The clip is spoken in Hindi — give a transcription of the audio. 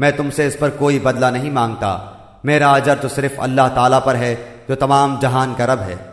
मैं तुमसे इस पर कोई बदला नहीं माँगता। मेरा अजर तो सिर्फ़ अल्लाह ताला पर है, जो तमाम जहान का रब है।